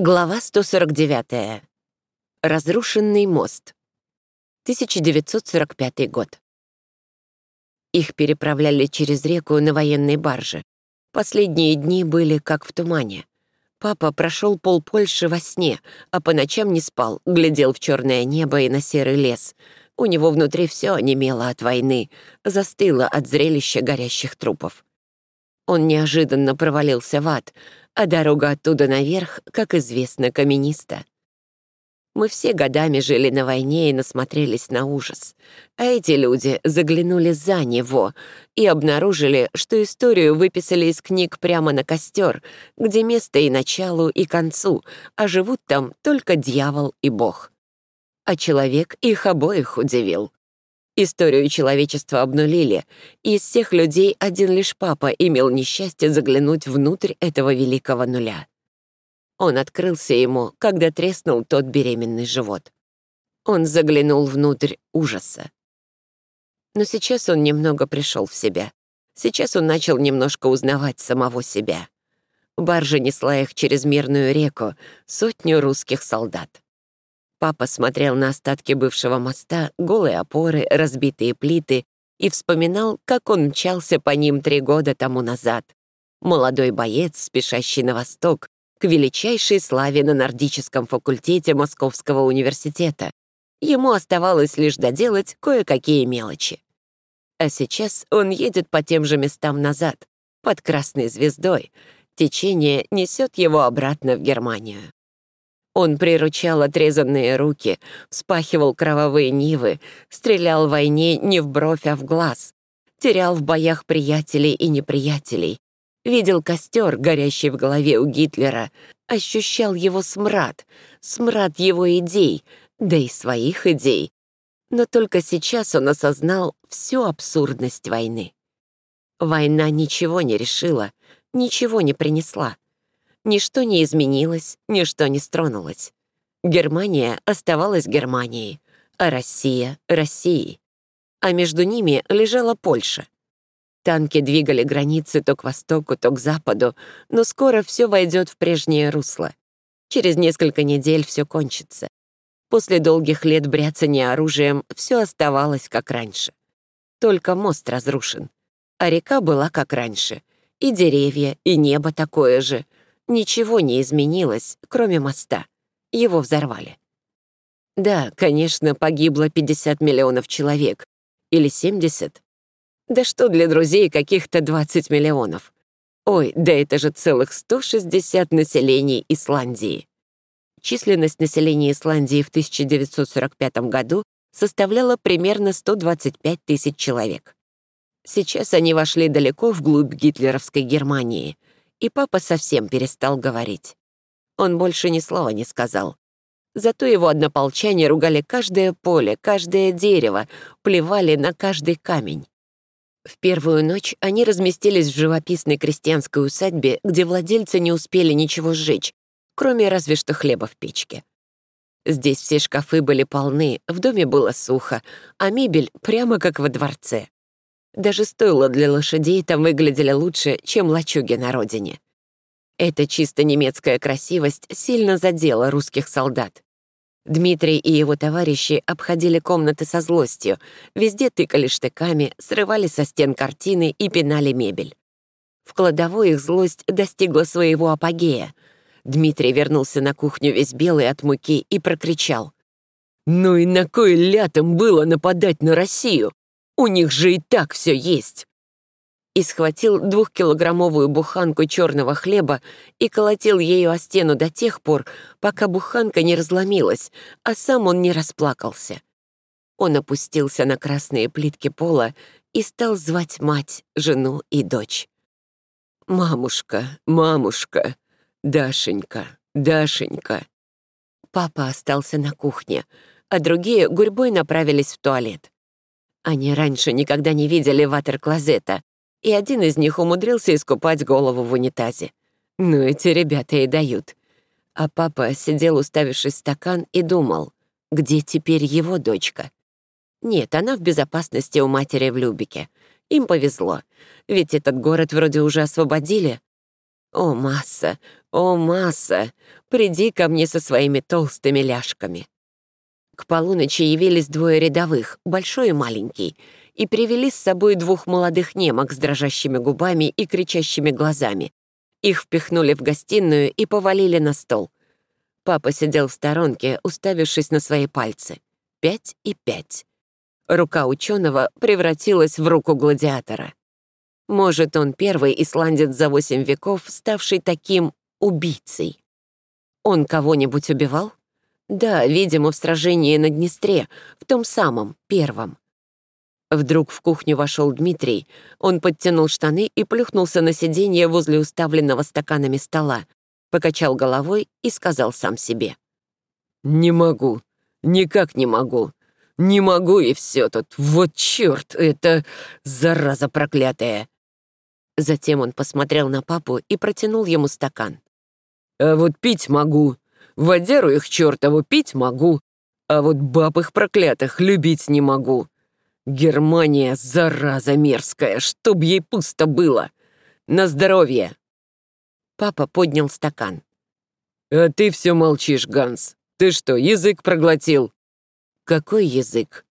Глава 149. Разрушенный мост. 1945 год. Их переправляли через реку на военной барже. Последние дни были как в тумане. Папа прошел пол Польши во сне, а по ночам не спал, глядел в черное небо и на серый лес. У него внутри все онемело от войны, застыло от зрелища горящих трупов. Он неожиданно провалился в ад, а дорога оттуда наверх, как известно, камениста. Мы все годами жили на войне и насмотрелись на ужас. А эти люди заглянули за него и обнаружили, что историю выписали из книг прямо на костер, где место и началу, и концу, а живут там только дьявол и бог. А человек их обоих удивил. Историю человечества обнулили, и из всех людей один лишь папа имел несчастье заглянуть внутрь этого великого нуля. Он открылся ему, когда треснул тот беременный живот. Он заглянул внутрь ужаса. Но сейчас он немного пришел в себя. Сейчас он начал немножко узнавать самого себя. Баржа несла их через мирную реку, сотню русских солдат. Папа смотрел на остатки бывшего моста, голые опоры, разбитые плиты и вспоминал, как он мчался по ним три года тому назад. Молодой боец, спешащий на восток, к величайшей славе на нордическом факультете Московского университета. Ему оставалось лишь доделать кое-какие мелочи. А сейчас он едет по тем же местам назад, под красной звездой. Течение несет его обратно в Германию. Он приручал отрезанные руки, вспахивал кровавые нивы, стрелял в войне не в бровь, а в глаз, терял в боях приятелей и неприятелей, видел костер, горящий в голове у Гитлера, ощущал его смрад, смрад его идей, да и своих идей. Но только сейчас он осознал всю абсурдность войны. Война ничего не решила, ничего не принесла. Ничто не изменилось, ничто не стронулось. Германия оставалась Германией, а Россия — Россией. А между ними лежала Польша. Танки двигали границы то к востоку, то к западу, но скоро все войдет в прежнее русло. Через несколько недель все кончится. После долгих лет бряцания оружием все оставалось как раньше. Только мост разрушен. А река была как раньше. И деревья, и небо такое же — Ничего не изменилось, кроме моста. Его взорвали. Да, конечно, погибло 50 миллионов человек. Или 70. Да что для друзей каких-то 20 миллионов. Ой, да это же целых 160 населений Исландии. Численность населения Исландии в 1945 году составляла примерно 125 тысяч человек. Сейчас они вошли далеко вглубь гитлеровской Германии — и папа совсем перестал говорить. Он больше ни слова не сказал. Зато его однополчане ругали каждое поле, каждое дерево, плевали на каждый камень. В первую ночь они разместились в живописной крестьянской усадьбе, где владельцы не успели ничего сжечь, кроме разве что хлеба в печке. Здесь все шкафы были полны, в доме было сухо, а мебель прямо как во дворце. Даже стойла для лошадей там выглядели лучше, чем лачуги на родине. Эта чисто немецкая красивость сильно задела русских солдат. Дмитрий и его товарищи обходили комнаты со злостью, везде тыкали штыками, срывали со стен картины и пинали мебель. В кладовой их злость достигла своего апогея. Дмитрий вернулся на кухню весь белый от муки и прокричал. «Ну и на кой лятом было нападать на Россию? У них же и так все есть!» И схватил двухкилограммовую буханку черного хлеба и колотил ею о стену до тех пор, пока буханка не разломилась, а сам он не расплакался. Он опустился на красные плитки пола и стал звать мать, жену и дочь. «Мамушка, мамушка, Дашенька, Дашенька». Папа остался на кухне, а другие гурьбой направились в туалет. Они раньше никогда не видели ватер-клозета, и один из них умудрился искупать голову в унитазе. Ну, эти ребята и дают. А папа сидел, уставившись в стакан, и думал, где теперь его дочка? Нет, она в безопасности у матери в Любике. Им повезло, ведь этот город вроде уже освободили. О, масса, о, масса, приди ко мне со своими толстыми ляжками. К полуночи явились двое рядовых, большой и маленький, и привели с собой двух молодых немок с дрожащими губами и кричащими глазами. Их впихнули в гостиную и повалили на стол. Папа сидел в сторонке, уставившись на свои пальцы. Пять и пять. Рука ученого превратилась в руку гладиатора. Может, он первый исландец за восемь веков, ставший таким убийцей. Он кого-нибудь убивал? Да, видимо, в сражении на Днестре, в том самом, первом. Вдруг в кухню вошел Дмитрий. Он подтянул штаны и плюхнулся на сиденье возле уставленного стаканами стола, покачал головой и сказал сам себе. «Не могу, никак не могу. Не могу и все тут. Вот черт, это зараза проклятая!» Затем он посмотрел на папу и протянул ему стакан. «А вот пить могу. Водяру их чертову пить могу. А вот баб их проклятых любить не могу. Германия, зараза мерзкая, чтоб ей пусто было. На здоровье!» Папа поднял стакан. «А ты все молчишь, Ганс. Ты что, язык проглотил?» «Какой язык?»